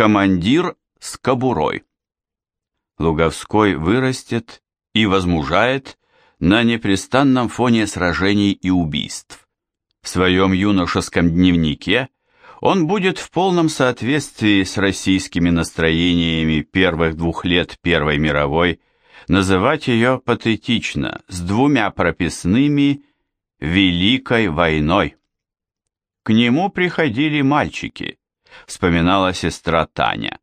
Командир с кобурой. Луговской вырастет и возмужает на непрестанном фоне сражений и убийств. В своем юношеском дневнике он будет в полном соответствии с российскими настроениями первых двух лет Первой мировой называть ее патетично с двумя прописными «Великой войной». К нему приходили мальчики, вспоминала сестра Таня,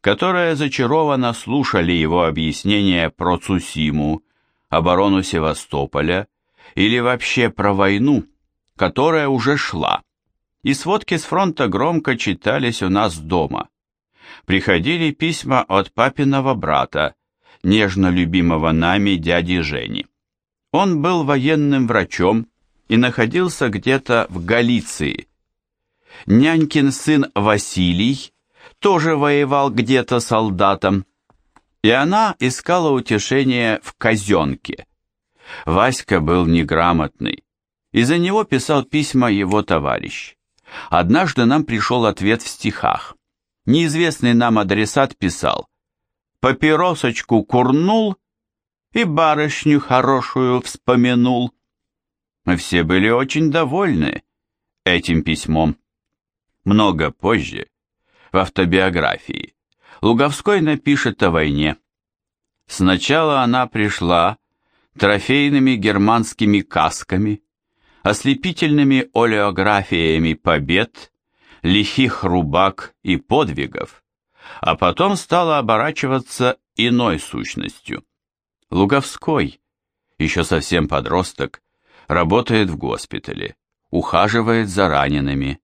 которые зачарованно слушали его объяснения про Цусиму, оборону Севастополя или вообще про войну, которая уже шла, и сводки с фронта громко читались у нас дома. Приходили письма от папиного брата, нежно любимого нами дяди Жени. Он был военным врачом и находился где-то в Галиции. Нянькин сын Василий тоже воевал где-то солдатом, и она искала утешение в казенке. Васька был неграмотный, и за него писал письма его товарищ. Однажды нам пришел ответ в стихах. Неизвестный нам адресат писал «Папиросочку курнул и барышню хорошую вспомянул». Мы все были очень довольны этим письмом. Много позже, в автобиографии, Луговской напишет о войне. Сначала она пришла трофейными германскими касками, ослепительными олеографиями побед, лихих рубак и подвигов, а потом стала оборачиваться иной сущностью. Луговской, еще совсем подросток, работает в госпитале, ухаживает за ранеными.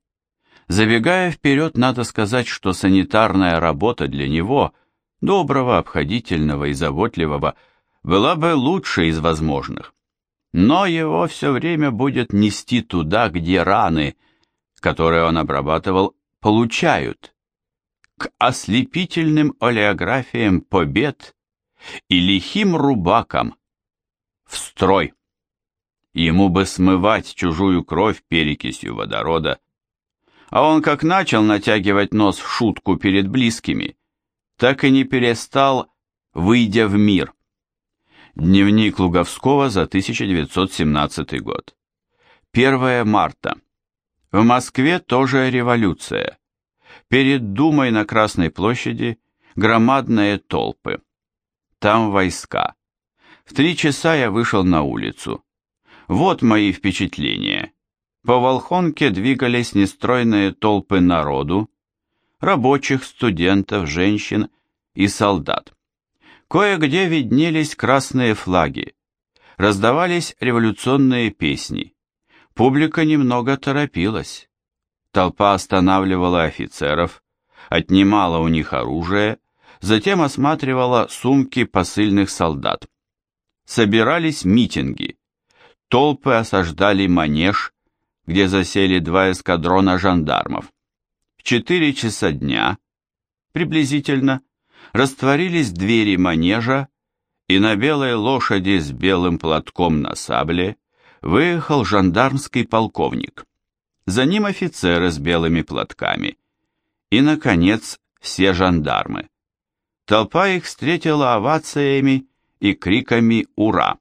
Забегая вперед, надо сказать, что санитарная работа для него, доброго, обходительного и заботливого, была бы лучшей из возможных. Но его все время будет нести туда, где раны, которые он обрабатывал, получают, к ослепительным олеографиям побед и лихим рубакам, в строй. Ему бы смывать чужую кровь перекисью водорода. А он как начал натягивать нос в шутку перед близкими, так и не перестал, выйдя в мир. Дневник Луговского за 1917 год. 1 марта. В Москве тоже революция. Перед Думой на Красной площади громадные толпы. Там войска. В три часа я вышел на улицу. Вот мои впечатления. По Волхонке двигались нестройные толпы народу, рабочих, студентов, женщин и солдат. Кое-где виднелись красные флаги, раздавались революционные песни. Публика немного торопилась. Толпа останавливала офицеров, отнимала у них оружие, затем осматривала сумки посыльных солдат. Собирались митинги. Толпы осаждали манеж, где засели два эскадрона жандармов. В четыре часа дня, приблизительно, растворились двери манежа, и на белой лошади с белым платком на сабле выехал жандармский полковник. За ним офицеры с белыми платками. И, наконец, все жандармы. Толпа их встретила овациями и криками «Ура!».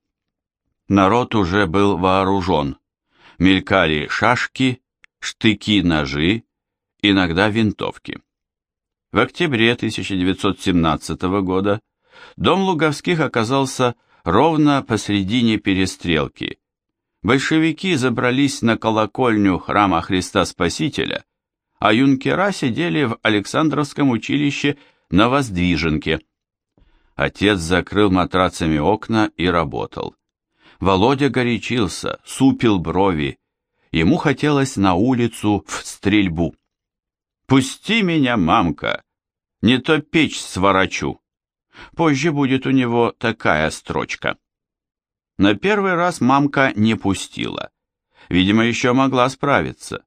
Народ уже был вооружен. Мелькали шашки, штыки, ножи, иногда винтовки. В октябре 1917 года дом Луговских оказался ровно посредине перестрелки. Большевики забрались на колокольню храма Христа Спасителя, а юнкера сидели в Александровском училище на Воздвиженке. Отец закрыл матрацами окна и работал. Володя горячился, супил брови. Ему хотелось на улицу в стрельбу. «Пусти меня, мамка, не то печь сворачу». Позже будет у него такая строчка. На первый раз мамка не пустила. Видимо, еще могла справиться.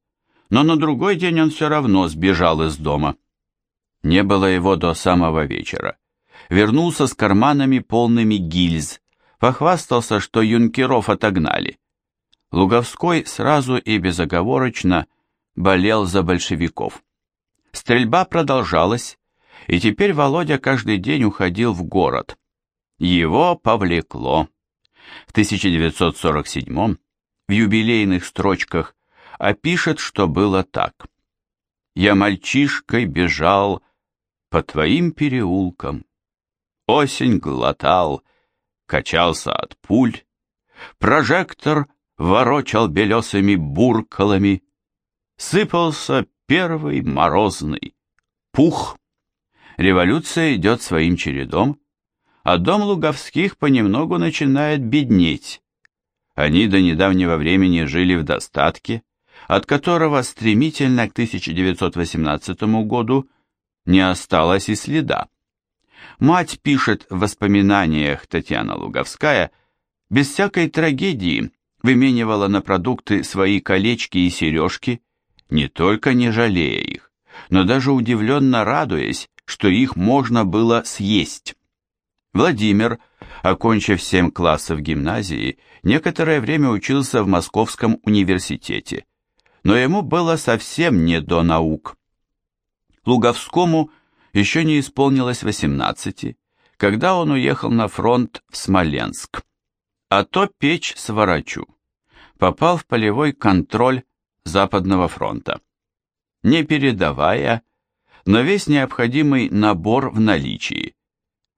Но на другой день он все равно сбежал из дома. Не было его до самого вечера. Вернулся с карманами полными гильз, похвастался, что юнкеров отогнали. Луговской сразу и безоговорочно болел за большевиков. Стрельба продолжалась, и теперь Володя каждый день уходил в город. Его повлекло. В 1947 в юбилейных строчках опишет, что было так. «Я мальчишкой бежал по твоим переулкам, осень глотал, качался от пуль, прожектор ворочал белесыми буркалами, сыпался первый морозный пух. Революция идет своим чередом, а дом Луговских понемногу начинает беднеть. Они до недавнего времени жили в достатке, от которого стремительно к 1918 году не осталось и следа. Мать пишет в воспоминаниях Татьяна Луговская, без всякой трагедии выменивала на продукты свои колечки и сережки, не только не жалея их, но даже удивленно радуясь, что их можно было съесть. Владимир, окончив семь классов гимназии, некоторое время учился в Московском университете, но ему было совсем не до наук. Луговскому еще не исполнилось 18, когда он уехал на фронт в Смоленск. А то печь сворачу. Попал в полевой контроль Западного фронта. Не передавая, но весь необходимый набор в наличии.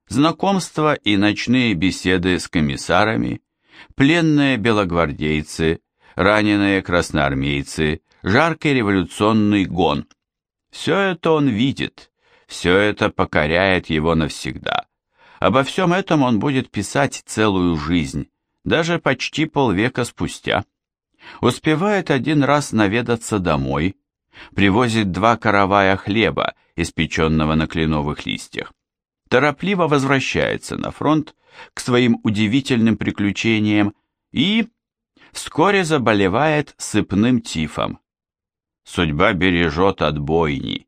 Знакомства и ночные беседы с комиссарами, пленные белогвардейцы, раненые красноармейцы, жаркий революционный гон. Все это он видит, все это покоряет его навсегда. Обо всем этом он будет писать целую жизнь, даже почти полвека спустя. Успевает один раз наведаться домой, привозит два каравая хлеба, испеченного на кленовых листьях. Торопливо возвращается на фронт к своим удивительным приключениям и вскоре заболевает сыпным тифом. Судьба бережет от бойни.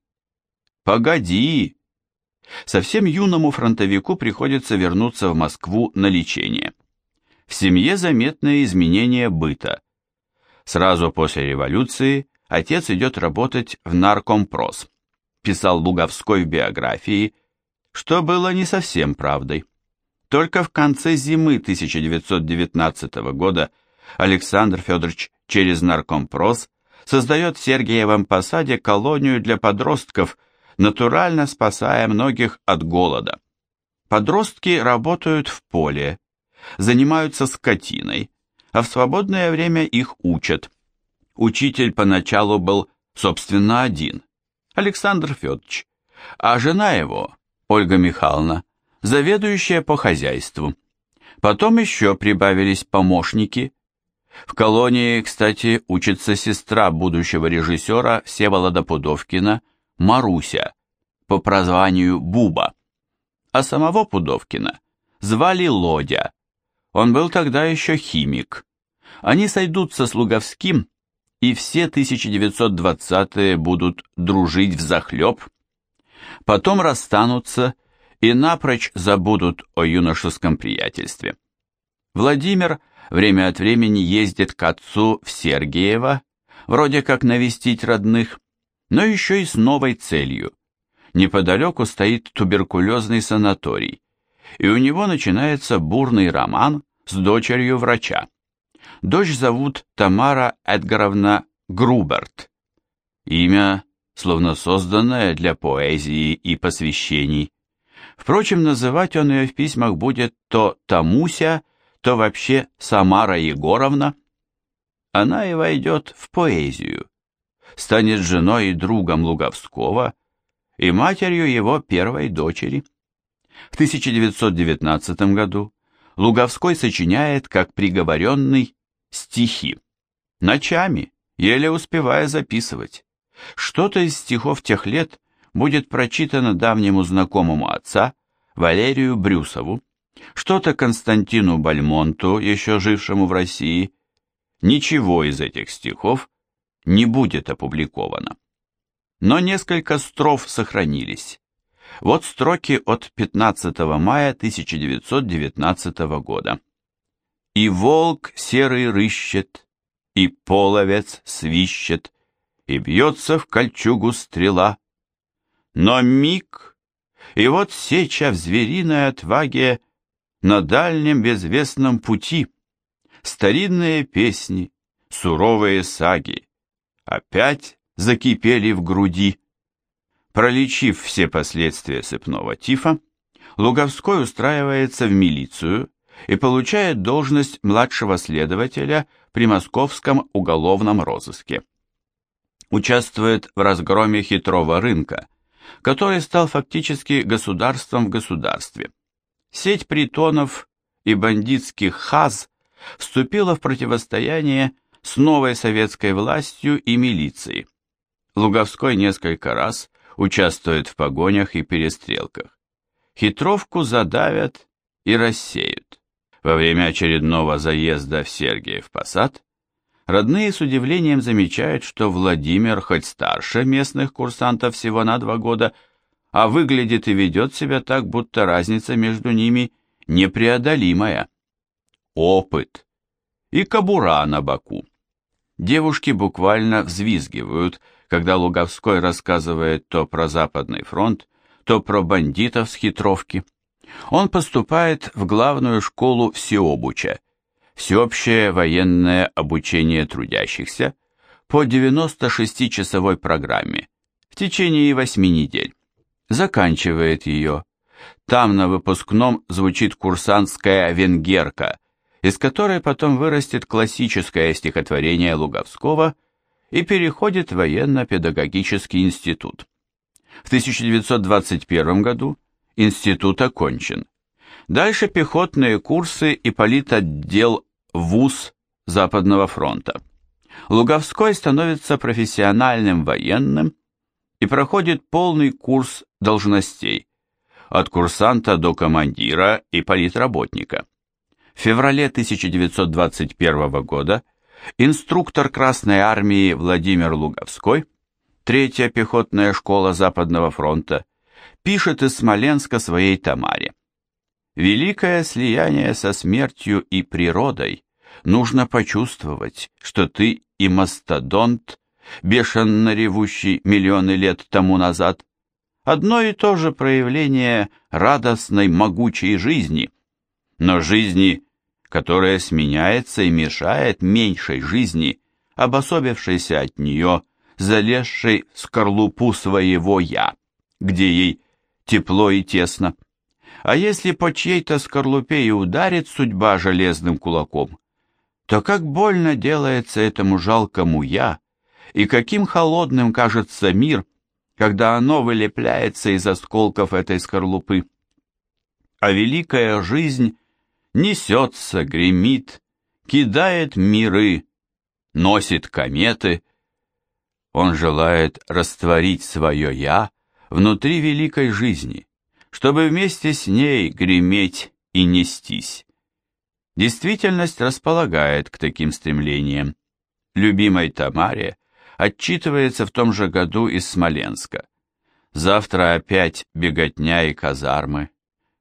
Погоди! Совсем юному фронтовику приходится вернуться в Москву на лечение. В семье заметные изменения быта. Сразу после революции отец идет работать в наркомпрос. Писал Луговской в биографии, что было не совсем правдой. Только в конце зимы 1919 года Александр Федорович через наркомпрос создает в Сергиевом посаде колонию для подростков, натурально спасая многих от голода. Подростки работают в поле, занимаются скотиной, а в свободное время их учат. Учитель поначалу был, собственно, один, Александр Федорович, а жена его, Ольга Михайловна, заведующая по хозяйству. Потом еще прибавились помощники. В колонии, кстати, учится сестра будущего режиссера Всеволода Пудовкина, Маруся, по прозванию Буба. А самого Пудовкина звали Лодя. Он был тогда еще химик. Они сойдутся с Луговским, и все 1920-е будут дружить взахлеб. Потом расстанутся и напрочь забудут о юношеском приятельстве. Владимир время от времени ездит к отцу в Сергиево, вроде как навестить родных, но еще и с новой целью. Неподалеку стоит туберкулезный санаторий, и у него начинается бурный роман с дочерью врача. Дочь зовут Тамара Эдгаровна Груберт. Имя, словно созданное для поэзии и посвящений. Впрочем, называть он ее в письмах будет то Тамуся, то вообще Самара Егоровна. Она и войдет в поэзию, станет женой и другом Луговского и матерью его первой дочери. В 1919 году Луговской сочиняет, как приговоренный, стихи. Ночами, еле успевая записывать. Что-то из стихов тех лет будет прочитано давнему знакомому отца, Валерию Брюсову, что-то Константину Бальмонту, еще жившему в России. Ничего из этих стихов не будет опубликовано. Но несколько строф сохранились. Вот строки от 15 мая 1919 года. «И волк серый рыщет, и половец свищет, и бьется в кольчугу стрела, Но миг, и вот сеча в звериной отваге на дальнем безвестном пути. Старинные песни, суровые саги, опять закипели в груди. Пролечив все последствия сыпного тифа, Луговской устраивается в милицию и получает должность младшего следователя при московском уголовном розыске. Участвует в разгроме хитрого рынка, который стал фактически государством в государстве. Сеть притонов и бандитских хаз вступила в противостояние с новой советской властью и милицией. Луговской несколько раз участвует в погонях и перестрелках. Хитровку задавят и рассеют. Во время очередного заезда в Сергиев Посад родные с удивлением замечают, что Владимир хоть старше местных курсантов всего на два года, а выглядит и ведет себя так, будто разница между ними непреодолимая. Опыт. И кобура на боку. Девушки буквально взвизгивают, когда Луговской рассказывает то про Западный фронт, то про бандитов с хитровки. Он поступает в главную школу Всеобуча, всеобщее военное обучение трудящихся, по 96-часовой программе, в течение 8 недель. Заканчивает ее. Там на выпускном звучит курсантская венгерка, из которой потом вырастет классическое стихотворение Луговского и переходит в военно-педагогический институт. В 1921 году институт окончен. Дальше пехотные курсы и политотдел ВУЗ Западного фронта. Луговской становится профессиональным военным и проходит полный курс должностей, от курсанта до командира и политработника. Феврале 1921 года инструктор Красной армии Владимир Луговской – Третья пехотная школа Западного фронта, пишет из Смоленска своей Тамаре. Великое слияние со смертью и природой. Нужно почувствовать, что ты и мастодонт, бешено ревущий миллионы лет тому назад, одно и то же проявление радостной могучей жизни, но жизни, которая сменяется и мешает меньшей жизни, обособившейся от нее залезшей в скорлупу своего «я», где ей тепло и тесно. А если по чьей-то скорлупе и ударит судьба железным кулаком, то как больно делается этому жалкому «я», и каким холодным кажется мир, когда оно вылепляется из осколков этой скорлупы. А великая жизнь несется, гремит, кидает миры, носит кометы, он желает растворить свое «я» внутри великой жизни, чтобы вместе с ней греметь и нестись. Действительность располагает к таким стремлениям. Любимой Тамаре отчитывается в том же году из Смоленска. Завтра опять беготня и казармы.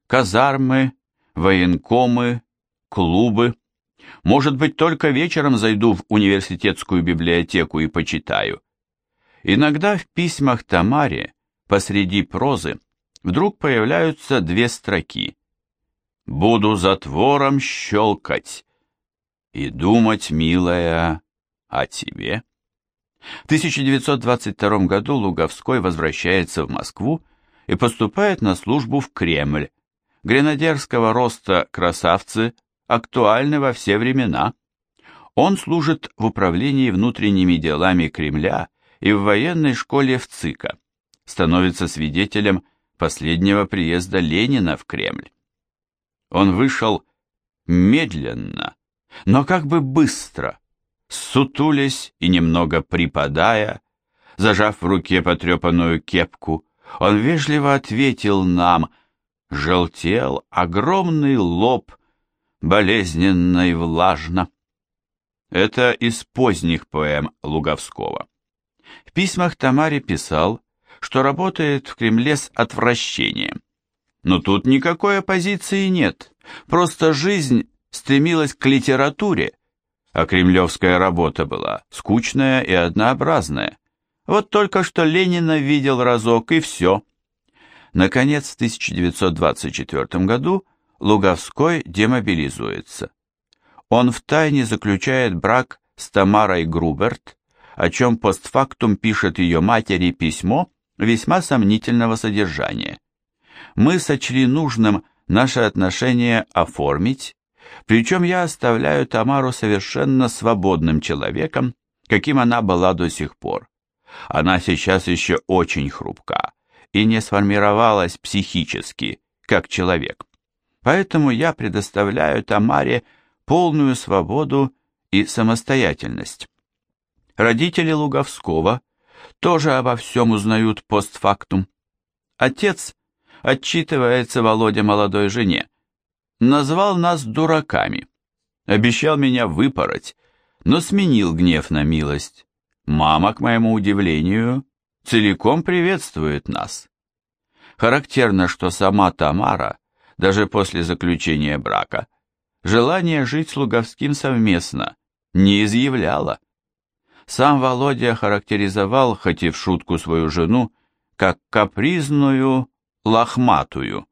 Казармы, военкомы, клубы. Может быть, только вечером зайду в университетскую библиотеку и почитаю. Иногда в письмах Тамаре посреди прозы вдруг появляются две строки. «Буду затвором щелкать и думать, милая, о тебе». В 1922 году Луговской возвращается в Москву и поступает на службу в Кремль. Гренадерского роста красавцы актуальны во все времена. Он служит в управлении внутренними делами Кремля и в военной школе в ЦИКа, становится свидетелем последнего приезда Ленина в Кремль. Он вышел медленно, но как бы быстро, сутулясь и немного припадая, зажав в руке потрепанную кепку, он вежливо ответил нам, желтел огромный лоб, болезненно и влажно. Это из поздних поэм Луговского. В письмах Тамаре писал, что работает в Кремле с отвращением. Но тут никакой оппозиции нет, просто жизнь стремилась к литературе, а кремлевская работа была скучная и однообразная, Вот только что Ленина видел разок, и все. Наконец, в 1924 году Луговской демобилизуется. Он втайне заключает брак с Тамарой Груберт, о чем постфактум пишет ее матери письмо весьма сомнительного содержания. Мы сочли нужным наши отношения оформить, причем я оставляю Тамару совершенно свободным человеком, каким она была до сих пор. Она сейчас еще очень хрупка и не сформировалась психически, как человек. Поэтому я предоставляю Тамаре полную свободу и самостоятельность. Родители Луговского тоже обо всем узнают постфактум. Отец отчитывается Володя молодой жене. Назвал нас дураками. Обещал меня выпороть, но сменил гнев на милость. Мама, к моему удивлению, целиком приветствует нас. Характерно, что сама Тамара, даже после заключения брака, желание жить с Луговским совместно не изъявляла. Сам Володя характеризовал, хоть и в шутку свою жену, как капризную, лохматую.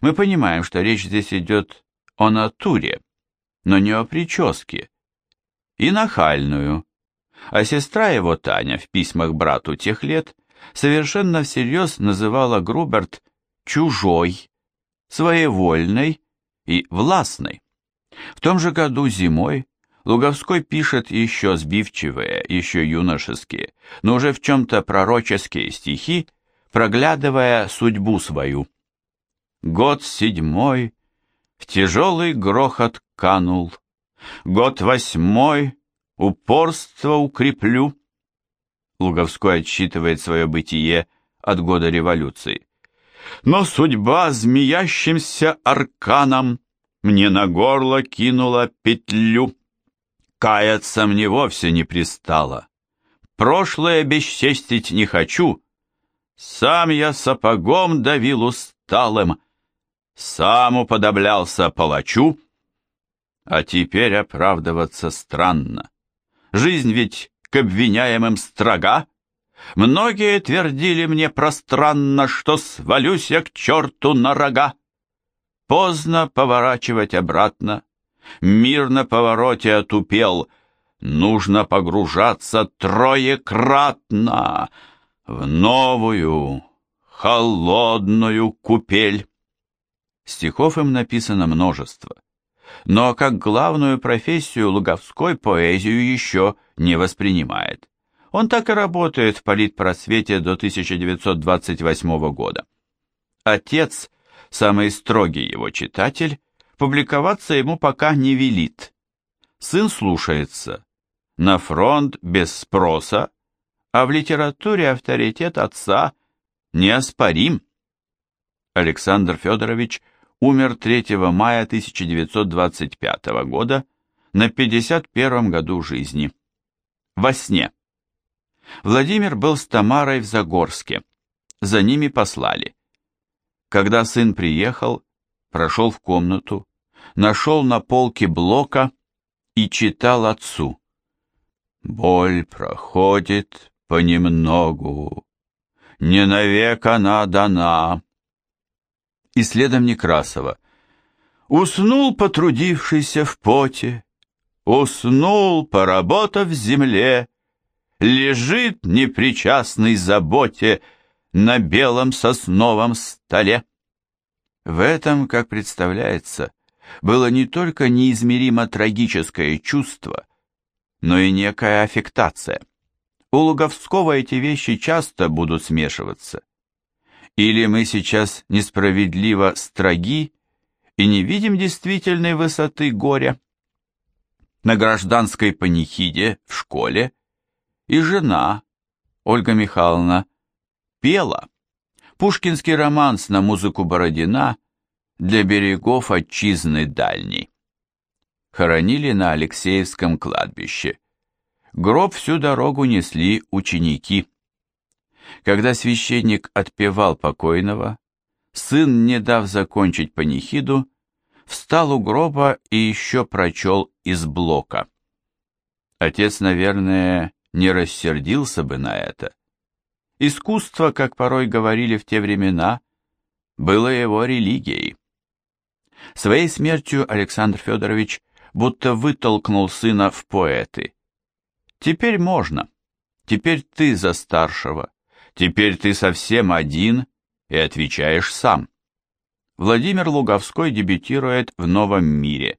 Мы понимаем, что речь здесь идет о натуре, но не о прическе. И нахальную. А сестра его, Таня, в письмах брату тех лет, совершенно всерьез называла Груберт чужой, своевольной и властной. В том же году зимой Луговской пишет еще сбивчивые, еще юношеские, но уже в чем-то пророческие стихи, проглядывая судьбу свою. Год седьмой в тяжелый грохот канул, Год восьмой упорство укреплю. Луговской отсчитывает свое бытие от года революции. Но судьба змеящимся арканом Мне на горло кинула петлю. Каяться мне вовсе не пристало. Прошлое бесчестить не хочу. Сам я сапогом давил усталым, Сам уподоблялся палачу. А теперь оправдываться странно. Жизнь ведь к обвиняемым строга. Многие твердили мне пространно, Что свалюсь я к черту на рога. Поздно поворачивать обратно, Мир на повороте отупел. Нужно погружаться троекратно В новую, холодную купель. Стихов им написано множество. Но как главную профессию Луговской поэзию еще не воспринимает. Он так и работает в политпросвете до 1928 года. Отец, самый строгий его читатель, публиковаться ему пока не велит. Сын слушается. На фронт без спроса, а в литературе авторитет отца неоспорим. Александр Федорович умер 3 мая 1925 года на 51 году жизни. Во сне. Владимир был с Тамарой в Загорске. За ними послали. Когда сын приехал, прошел в комнату, нашел на полке блока и читал отцу. Боль проходит понемногу, не навек она дана. И следом Некрасова. Уснул, потрудившийся в поте, Уснул, поработав в земле, Лежит непричастный заботе На белом сосновом столе. В этом, как представляется, было не только неизмеримо трагическое чувство, но и некая аффектация. У Луговского эти вещи часто будут смешиваться. Или мы сейчас несправедливо строги и не видим действительной высоты горя? На гражданской панихиде в школе и жена, Ольга Михайловна, пела. Пушкинский романс на музыку Бородина для берегов отчизны дальней. Хоронили на Алексеевском кладбище. Гроб всю дорогу несли ученики. Когда священник отпевал покойного, сын, не дав закончить панихиду, встал у гроба и еще прочел из блока. Отец, наверное, не рассердился бы на это, Искусство, как порой говорили в те времена, было его религией. Своей смертью Александр Федорович будто вытолкнул сына в поэты. Теперь можно. Теперь ты за старшего. Теперь ты совсем один и отвечаешь сам. Владимир Луговской дебютирует в «Новом мире».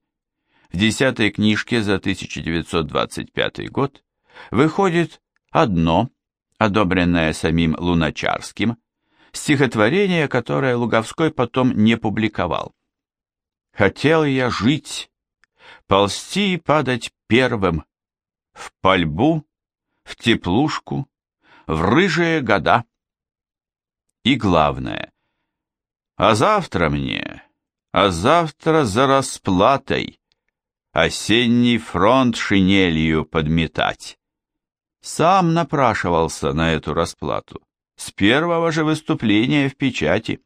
В десятой книжке за 1925 год выходит одно, одобренное самим Луначарским, стихотворение, которое Луговской потом не публиковал. «Хотел я жить, ползти и падать первым, в пальбу, в теплушку, в рыжие года». И главное, а завтра мне, а завтра за расплатой, осенний фронт шинелью подметать. Сам напрашивался на эту расплату, с первого же выступления в печати.